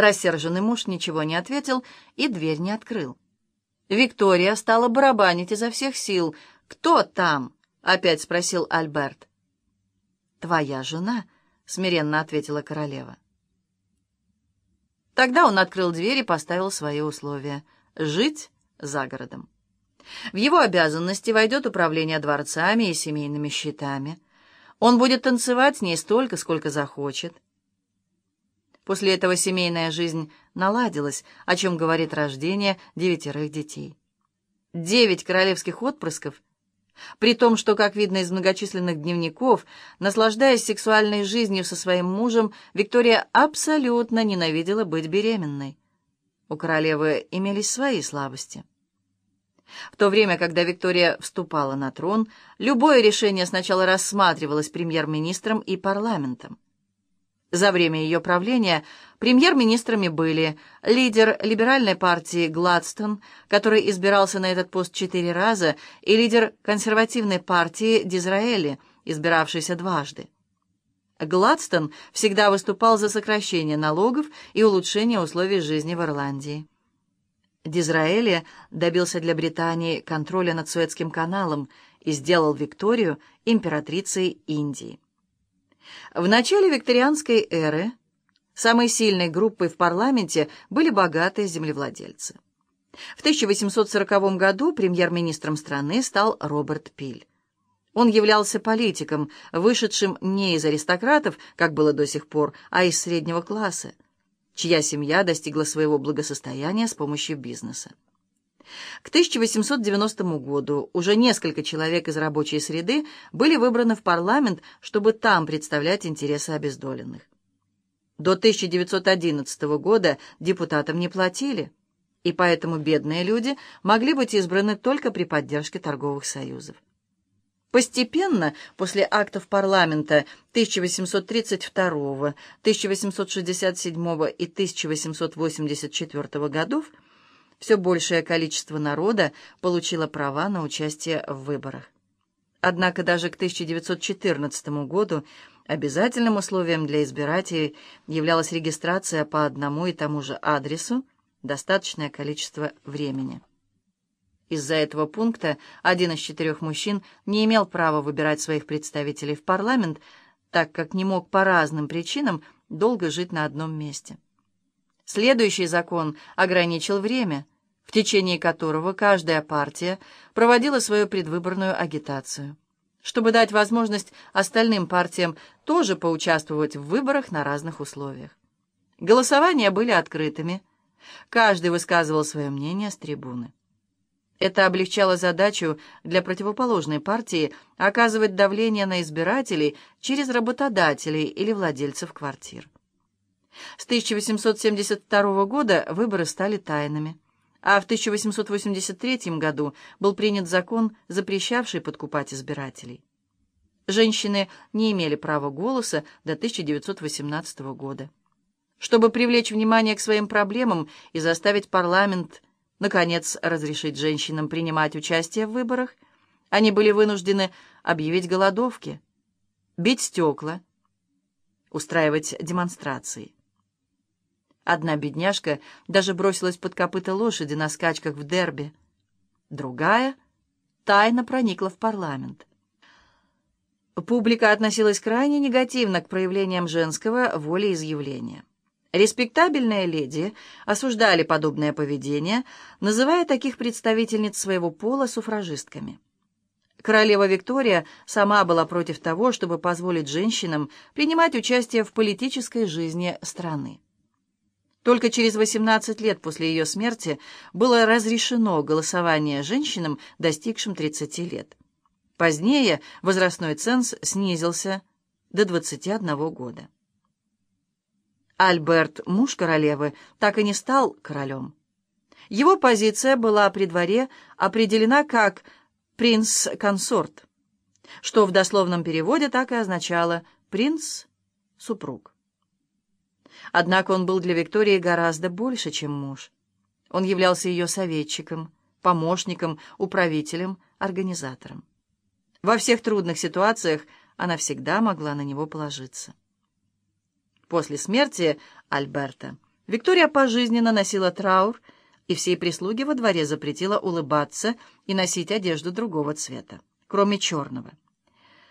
Рассерженный муж ничего не ответил и дверь не открыл. Виктория стала барабанить изо всех сил. «Кто там?» — опять спросил Альберт. «Твоя жена», — смиренно ответила королева. Тогда он открыл дверь и поставил свои условия — жить за городом. В его обязанности войдет управление дворцами и семейными счетами. Он будет танцевать с ней столько, сколько захочет. После этого семейная жизнь наладилась, о чем говорит рождение девятерых детей. Девять королевских отпрысков, при том, что, как видно из многочисленных дневников, наслаждаясь сексуальной жизнью со своим мужем, Виктория абсолютно ненавидела быть беременной. У королевы имелись свои слабости. В то время, когда Виктория вступала на трон, любое решение сначала рассматривалось премьер-министром и парламентом. За время ее правления премьер-министрами были лидер либеральной партии Гладстон, который избирался на этот пост четыре раза, и лидер консервативной партии Дизраэли, избиравшийся дважды. Гладстон всегда выступал за сокращение налогов и улучшение условий жизни в Ирландии. Дизраэли добился для Британии контроля над Суэцким каналом и сделал Викторию императрицей Индии. В начале викторианской эры самой сильной группой в парламенте были богатые землевладельцы. В 1840 году премьер-министром страны стал Роберт Пиль. Он являлся политиком, вышедшим не из аристократов, как было до сих пор, а из среднего класса, чья семья достигла своего благосостояния с помощью бизнеса. К 1890 году уже несколько человек из рабочей среды были выбраны в парламент, чтобы там представлять интересы обездоленных. До 1911 года депутатам не платили, и поэтому бедные люди могли быть избраны только при поддержке торговых союзов. Постепенно, после актов парламента 1832, 1867 и 1884 годов, все большее количество народа получило права на участие в выборах. Однако даже к 1914 году обязательным условием для избирателей являлась регистрация по одному и тому же адресу достаточное количество времени. Из-за этого пункта один из четырех мужчин не имел права выбирать своих представителей в парламент, так как не мог по разным причинам долго жить на одном месте. Следующий закон ограничил время, в течение которого каждая партия проводила свою предвыборную агитацию, чтобы дать возможность остальным партиям тоже поучаствовать в выборах на разных условиях. Голосования были открытыми, каждый высказывал свое мнение с трибуны. Это облегчало задачу для противоположной партии оказывать давление на избирателей через работодателей или владельцев квартир. С 1872 года выборы стали тайными, а в 1883 году был принят закон, запрещавший подкупать избирателей. Женщины не имели права голоса до 1918 года. Чтобы привлечь внимание к своим проблемам и заставить парламент, наконец, разрешить женщинам принимать участие в выборах, они были вынуждены объявить голодовки, бить стекла, устраивать демонстрации. Одна бедняжка даже бросилась под копыта лошади на скачках в дерби. Другая тайно проникла в парламент. Публика относилась крайне негативно к проявлениям женского волеизъявления. Респектабельные леди осуждали подобное поведение, называя таких представительниц своего пола суфражистками. Королева Виктория сама была против того, чтобы позволить женщинам принимать участие в политической жизни страны. Только через 18 лет после ее смерти было разрешено голосование женщинам, достигшим 30 лет. Позднее возрастной ценз снизился до 21 года. Альберт, муж королевы, так и не стал королем. Его позиция была при дворе определена как «принц-консорт», что в дословном переводе так и означало «принц-супруг». Однако он был для Виктории гораздо больше, чем муж. Он являлся ее советчиком, помощником, управителем, организатором. Во всех трудных ситуациях она всегда могла на него положиться. После смерти Альберта Виктория пожизненно носила траур, и всей прислуге во дворе запретила улыбаться и носить одежду другого цвета, кроме черного.